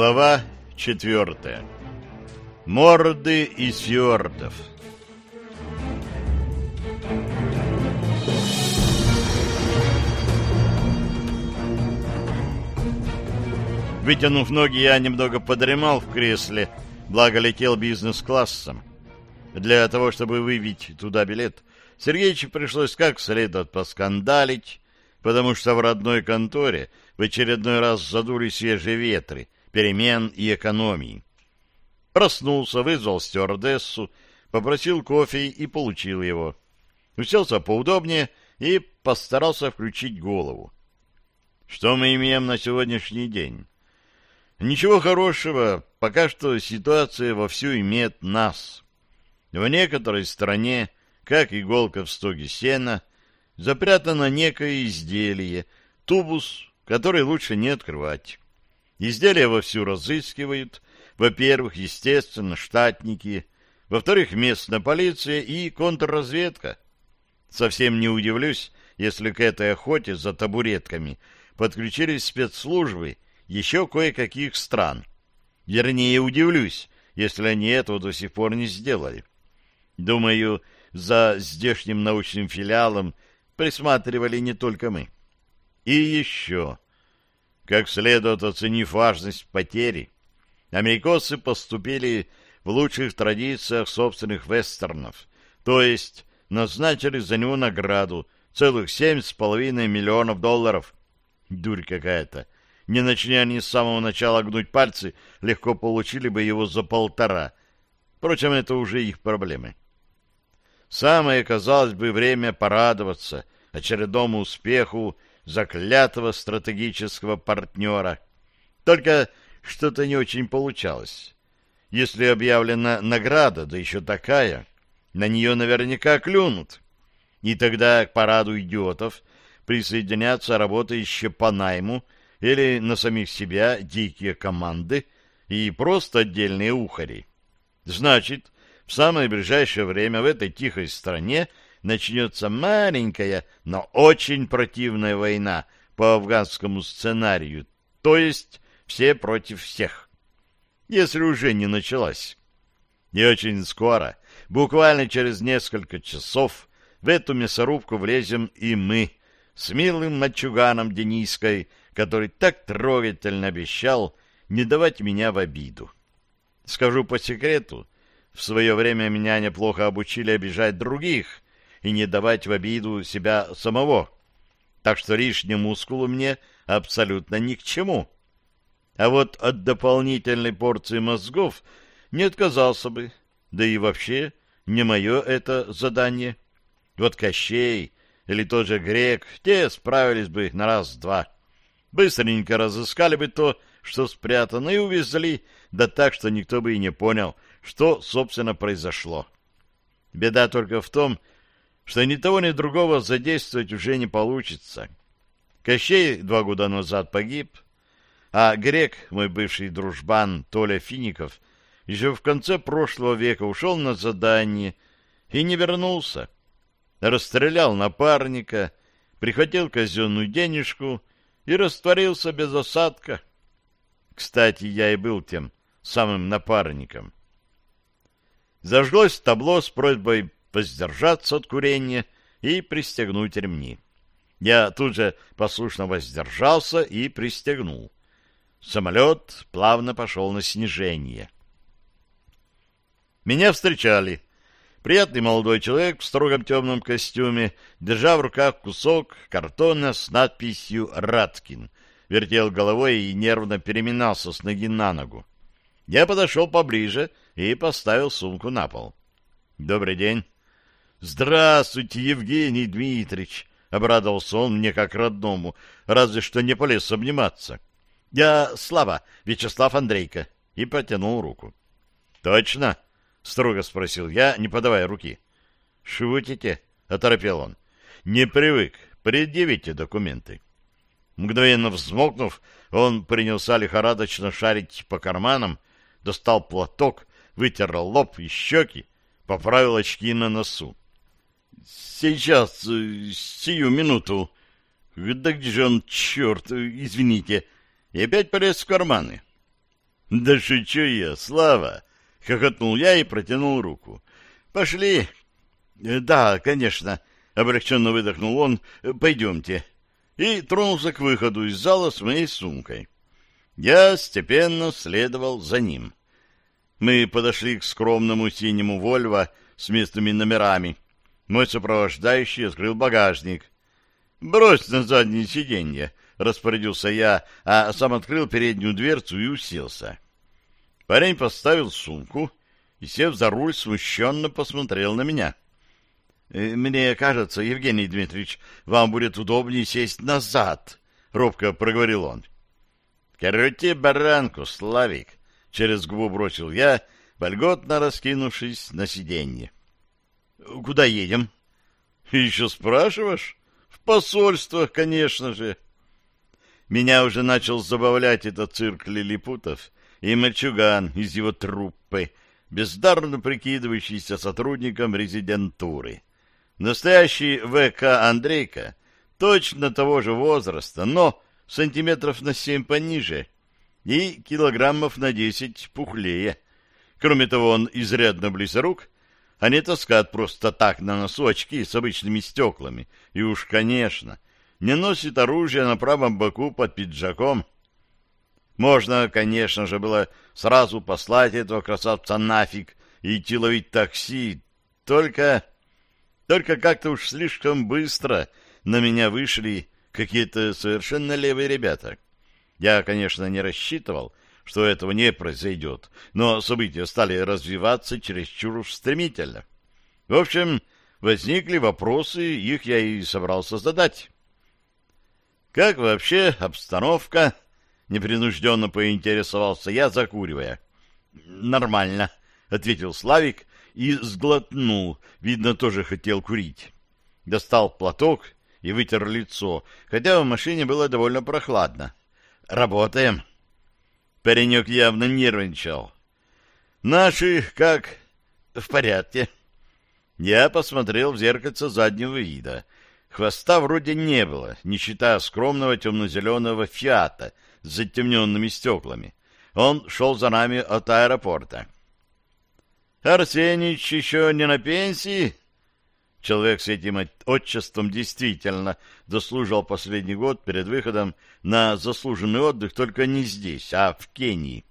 Глава четвертая. Морды из фьордов. Вытянув ноги, я немного подремал в кресле, благо летел бизнес-классом. Для того, чтобы выбить туда билет, Сергеичу пришлось как следует поскандалить, потому что в родной конторе в очередной раз задули свежие ветры, перемен и экономии. Проснулся, вызвал стюардессу, попросил кофе и получил его. Уселся поудобнее и постарался включить голову. Что мы имеем на сегодняшний день? Ничего хорошего, пока что ситуация вовсю имеет нас. В некоторой стране, как иголка в стоге сена, запрятано некое изделие, тубус, который лучше не открывать. Изделия вовсю разыскивают, во-первых, естественно, штатники, во-вторых, местная полиция и контрразведка. Совсем не удивлюсь, если к этой охоте за табуретками подключились спецслужбы еще кое-каких стран. Вернее, удивлюсь, если они этого до сих пор не сделали. Думаю, за здешним научным филиалом присматривали не только мы. И еще, как следует оценив важность потери, американцы поступили в лучших традициях собственных вестернов, то есть назначили за него награду целых семь с половиной миллионов долларов. Дурь какая-то. Не начни они с самого начала гнуть пальцы, легко получили бы его за полтора. Впрочем, это уже их проблемы. Самое, казалось бы, время порадоваться очередному успеху заклятого стратегического партнера. Только что-то не очень получалось. Если объявлена награда, да еще такая, на нее наверняка клюнут. И тогда к параду идиотов присоединятся работающие по найму или на самих себя дикие команды и просто отдельные ухари. Значит, в самое ближайшее время в этой тихой стране начнется маленькая, но очень противная война по афганскому сценарию, то есть все против всех, если уже не началась. И очень скоро, буквально через несколько часов, в эту мясорубку влезем и мы с милым мальчуганом Дениской, который так трогательно обещал не давать меня в обиду. Скажу по секрету, в свое время меня неплохо обучили обижать других и не давать в обиду себя самого. Так что лишний мускул мне абсолютно ни к чему. А вот от дополнительной порции мозгов не отказался бы. Да и вообще не мое это задание. Вот Кощей или тот же Грек, те справились бы на раз-два. Быстренько разыскали бы то, что спрятано, и увезли, да так, что никто бы и не понял, что, собственно, произошло. Беда только в том, что ни того, ни другого задействовать уже не получится. Кощей два года назад погиб, а грек, мой бывший дружбан Толя Фиников, еще в конце прошлого века ушел на задание и не вернулся. Расстрелял напарника, прихватил казенную денежку и растворился без осадка. Кстати, я и был тем самым напарником. Зажглось табло с просьбой воздержаться от курения и пристегнуть ремни. Я тут же послушно воздержался и пристегнул. Самолет плавно пошел на снижение. Меня встречали. Приятный молодой человек в строгом темном костюме, держа в руках кусок картона с надписью «Раткин», вертел головой и нервно переминался с ноги на ногу. Я подошел поближе и поставил сумку на пол. «Добрый день». «Здравствуйте, Евгений Дмитриевич!» — обрадовался он мне как родному, разве что не полез обниматься. «Я Слава, Вячеслав Андрейко», и протянул руку. «Точно?» — строго спросил я, не подавая руки. «Шутите?» — оторопел он. «Не привык. Предъявите документы». Мгновенно взмокнув, он принялся лихорадочно шарить по карманам, достал платок, вытер лоб и щеки, поправил очки на носу. «Сейчас, э, сию минуту. Да где же он, черт, извините!» И опять полез в карманы. Да шучу я, Слава! — хохотнул я и протянул руку. — Пошли. «Э, — Да, конечно, — облегченно выдохнул он. — Пойдемте. И тронулся к выходу из зала с моей сумкой. Я степенно следовал за ним. Мы подошли к скромному синему «Вольво» с местными номерами. Мой сопровождающий открыл багажник. «Брось на заднее сиденье», — распорядился я, а сам открыл переднюю дверцу и уселся. Парень поставил сумку и, сев за руль, смущенно посмотрел на меня. «Э, «Мне кажется, Евгений Дмитриевич, вам будет удобнее сесть назад», — робко проговорил он. «Крути баранку, Славик!» — через губу бросил я, вольготно раскинувшись на сиденье. «Куда едем?» «Еще спрашиваешь?» «В посольство, конечно же». Меня уже начал забавлять этот цирк лилипутов, и мальчуган из его труппы, бездарно прикидывающийся сотрудником резидентуры. Настоящий ВК Андрейка точно того же возраста, но сантиметров на семь пониже и килограммов на десять пухлее. Кроме того, он изрядно близорук, а не таскает просто так на носу очки с обычными стеклами. И уж, конечно, не носит оружие на правом боку под пиджаком, можно, конечно же, было сразу послать этого красавца нафиг и идти ловить такси, только... Только как-то уж слишком быстро на меня вышли какие-то совершенно левые ребята. Я, конечно, не рассчитывал, что этого не произойдет, но события стали развиваться чересчур стремительно. В общем, возникли вопросы, их я и собрался задать. Как вообще обстановка Непринужденно поинтересовался я, закуривая. «Нормально», — ответил Славик и сглотнул. Видно, тоже хотел курить. Достал платок и вытер лицо, хотя в машине было довольно прохладно. «Работаем». Паренек явно нервничал. «Наши как?» «В порядке». Я посмотрел в зеркальце заднего вида. Хвоста вроде не было, не считая скромного темно-зеленого «Фиата», с затемненными стеклами. Он шел за нами от аэропорта. «Арсенич еще не на пенсии?» Человек с этим отчеством действительно дослужил последний год перед выходом на заслуженный отдых, только не здесь, а в Кении.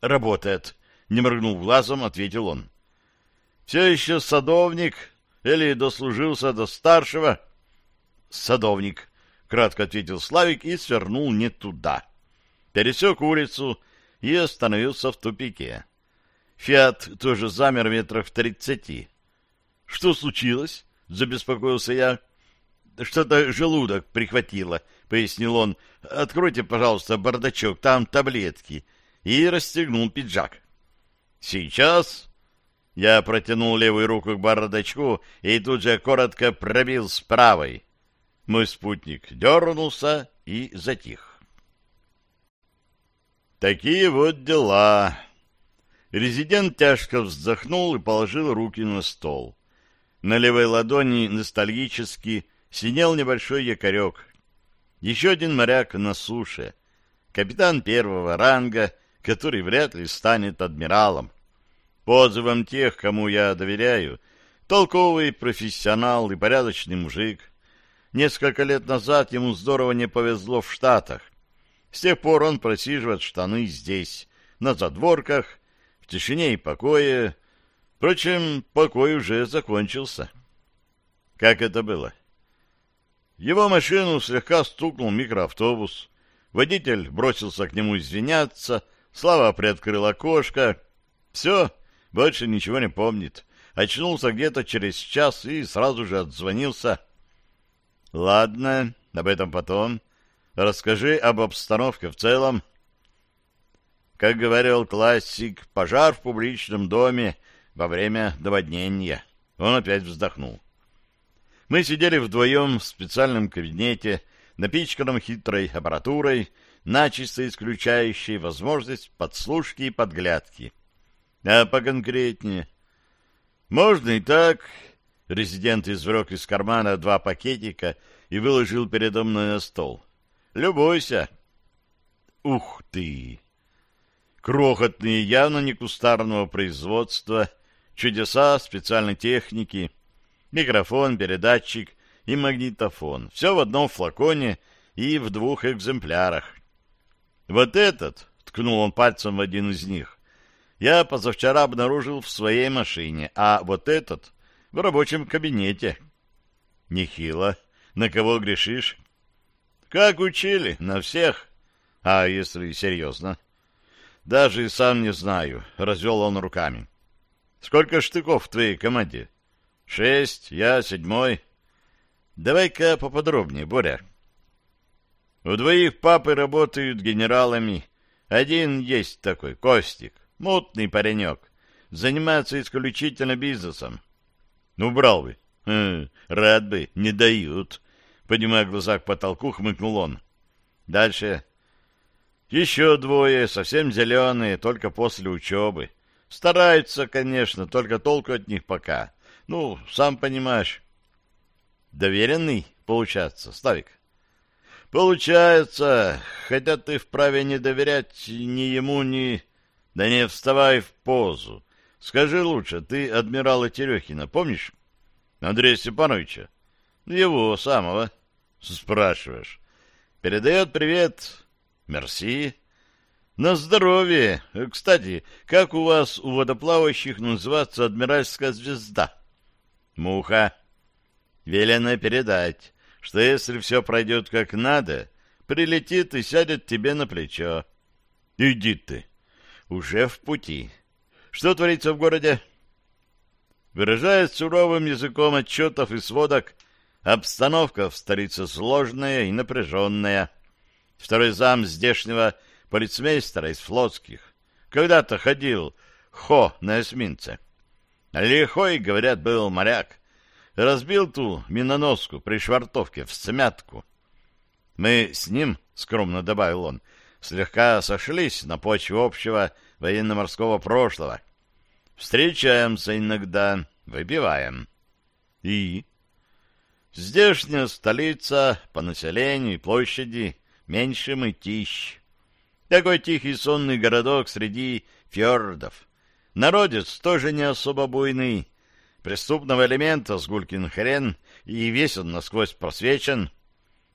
«Работает», — не моргнув глазом, ответил он. «Все еще садовник или дослужился до старшего?» «Садовник», — кратко ответил Славик и свернул не туда. Пересек улицу и остановился в тупике. «Фиат» тоже замер метров в тридцати. «Что случилось?» — забеспокоился я. «Что-то желудок прихватило», — пояснил он. «Откройте, пожалуйста, бардачок, там таблетки». И расстегнул пиджак. «Сейчас...» Я протянул левую руку к бардачку и тут же коротко пробил с правой. Мой спутник дернулся и затих. Такие вот дела. Резидент тяжко вздохнул и положил руки на стол. На левой ладони ностальгически синел небольшой якорек. Еще один моряк на суше. Капитан первого ранга, который вряд ли станет адмиралом. По отзывам тех, кому я доверяю, толковый профессионал и порядочный мужик — Несколько лет назад ему здорово не повезло в Штатах. С тех пор он просиживает штаны здесь, на задворках, в тишине и покое. Впрочем, покой уже закончился. Как это было? Его машину слегка стукнул микроавтобус. Водитель бросился к нему извиняться. Слава приоткрыл окошко. Все, больше ничего не помнит. Очнулся где-то через час и сразу же отзвонился Ладно, об этом потом. Расскажи об обстановке в целом. Как говорил классик, пожар в публичном доме во время наводнения. Он опять вздохнул. Мы сидели вдвоем в специальном кабинете, напичканном хитрой аппаратурой, начисто исключающей возможность подслушки и подглядки. А поконкретнее. Можно и так, Резидент извлек из кармана два пакетика и выложил передо мной на стол. «Любуйся!» «Ух ты!» крохотные, явно не кустарного производства, чудеса специальной техники, микрофон, передатчик и магнитофон. Все в одном флаконе и в двух экземплярах. Вот этот, ткнул он пальцем в один из них, я позавчера обнаружил в своей машине, а вот этот в рабочем кабинете. Нехило. На кого грешишь? Как учили? На всех. А если серьезно? Даже и сам не знаю, развел он руками. Сколько штыков в твоей команде? Шесть, я седьмой. Давай-ка поподробнее, Боря. У двоих папы работают генералами. Один есть такой, Костик, мутный паренек. Занимается исключительно бизнесом. Ну, брал бы. Хм, рад бы, не дают. Поднимая глаза к потолку, хмыкнул он. Дальше. Еще двое, совсем зеленые, только после учебы. Стараются, конечно, только толку от них пока. Ну, сам понимаешь. Доверенный, получается, Ставик? Получается, хотя ты вправе не доверять ни ему, ни... Да не вставай в позу. Скажи лучше, ты адмирала Терехина помнишь? Андрея Степановича? Его самого. Спрашиваешь. Передает привет. Мерси. На здоровье. Кстати, как у вас у водоплавающих называется адмиральская звезда? Муха. Велено передать, что если все пройдет как надо, прилетит и сядет тебе на плечо. Иди ты. Уже в пути. Что творится в городе? Выражаясь суровым языком отчетов и сводок, обстановка в столице сложная и напряженная. Второй зам здешнего полицмейстера из флотских когда-то ходил хо на эсминце. Лихой, говорят, был моряк. Разбил ту миноноску при швартовке в смятку. Мы с ним, скромно добавил он, слегка сошлись на почве общего военно-морского прошлого — Встречаемся иногда, выпиваем. И? Здешняя столица по населению и площади меньше Мытищ. Такой тихий сонный городок среди фьордов. Народец тоже не особо буйный. Преступного элемента с гулькин хрен, и весь он насквозь просвечен.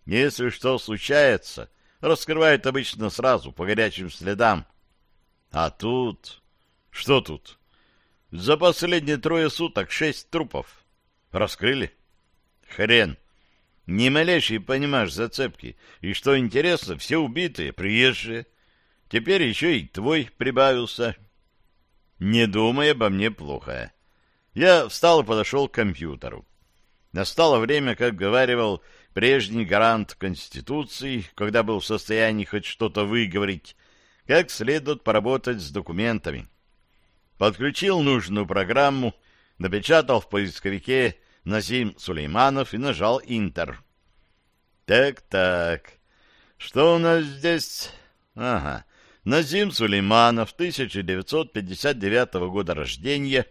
Если что случается, раскрывают обычно сразу, по горячим следам. А тут... Что тут? За последние трое суток шесть трупов. Раскрыли? Хрен. Не малейший, понимаешь, зацепки. И что интересно, все убитые, приезжие. Теперь еще и твой прибавился. Не думай обо мне плохо. Я встал и подошел к компьютеру. Настало время, как говаривал прежний гарант Конституции, когда был в состоянии хоть что-то выговорить, как следует поработать с документами подключил нужную программу, напечатал в поисковике Назим Сулейманов и нажал «Интер». Так-так, что у нас здесь? Ага, Назим Сулейманов, 1959 года рождения,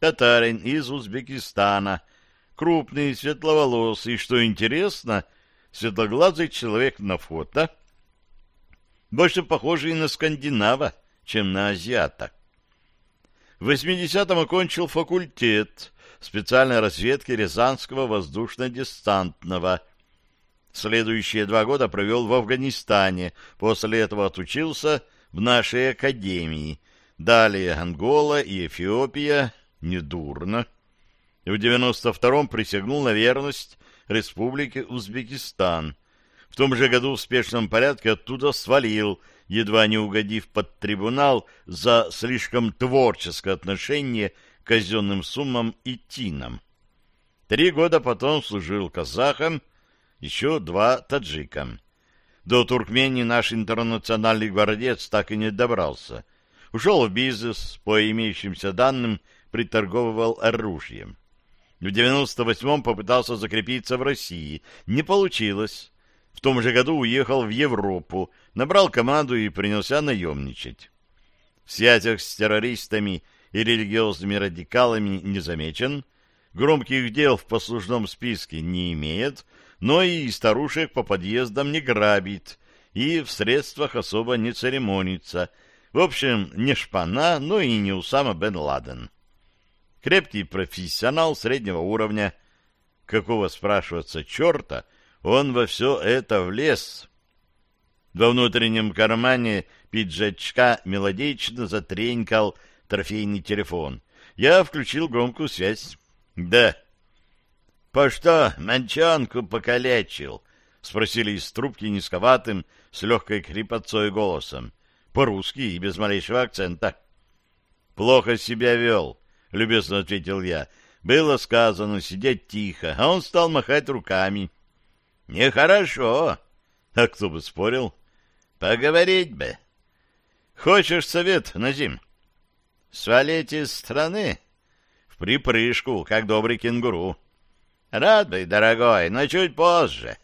татарин из Узбекистана, крупный, светловолосый, что интересно, светлоглазый человек на фото, больше похожий на скандинава, чем на азиата. В 80-м окончил факультет специальной разведки Рязанского воздушно-десантного. Следующие два года провел в Афганистане, после этого отучился в нашей академии. Далее Ангола и Эфиопия, недурно. В 92-м присягнул на верность Республике Узбекистан. В том же году в спешном порядке оттуда свалил – едва не угодив под трибунал за слишком творческое отношение к казенным суммам и тинам. Три года потом служил казахом, еще два таджикам. До Туркмении наш интернациональный гвардец так и не добрался. Ушел в бизнес, по имеющимся данным, приторговывал оружием. В 98-м попытался закрепиться в России. Не получилось. В том же году уехал в Европу, набрал команду и принялся наемничать. В связях с террористами и религиозными радикалами не замечен, громких дел в послужном списке не имеет, но и старушек по подъездам не грабит и в средствах особо не церемонится, В общем, не шпана, но и не Усама бен Ладен. Крепкий профессионал среднего уровня. Какого, спрашиваться, черта, он во все это влез. Во внутреннем кармане пиджачка мелодично затренькал трофейный телефон. Я включил громкую связь. «Да». «По что манчонку покалечил?» — спросили из трубки низковатым, с легкой крепотцой голосом. По-русски и без малейшего акцента. «Плохо себя вел», — любезно ответил я. «Было сказано сидеть тихо, а он стал махать руками». «Нехорошо». «А кто бы спорил?» «Поговорить бы». «Хочешь совет, Назим?» «Свалить из страны?» «В припрыжку, как добрый кенгуру». «Рад бы, дорогой, но чуть позже.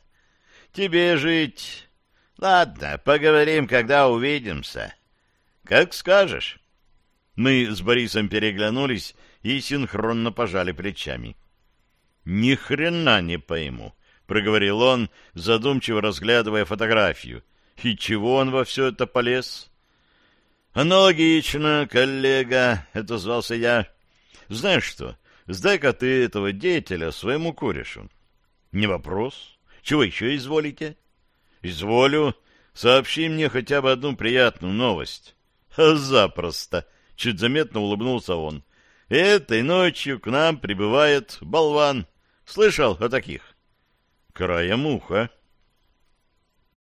Тебе жить...» «Ладно, поговорим, когда увидимся». «Как скажешь». Мы с Борисом переглянулись и синхронно пожали плечами. «Ни хрена не пойму», — проговорил он, задумчиво разглядывая фотографию. «И чего он во все это полез?» «Аналогично, коллега», — это звался я. «Знаешь что, сдай-ка ты этого деятеля своему корешу». «Не вопрос. Чего еще изволите?» «Изволю. Сообщи мне хотя бы одну приятную новость». «Запросто», — чуть заметно улыбнулся он. «Этой ночью к нам прибывает болван. Слышал о таких?» «Краем уха».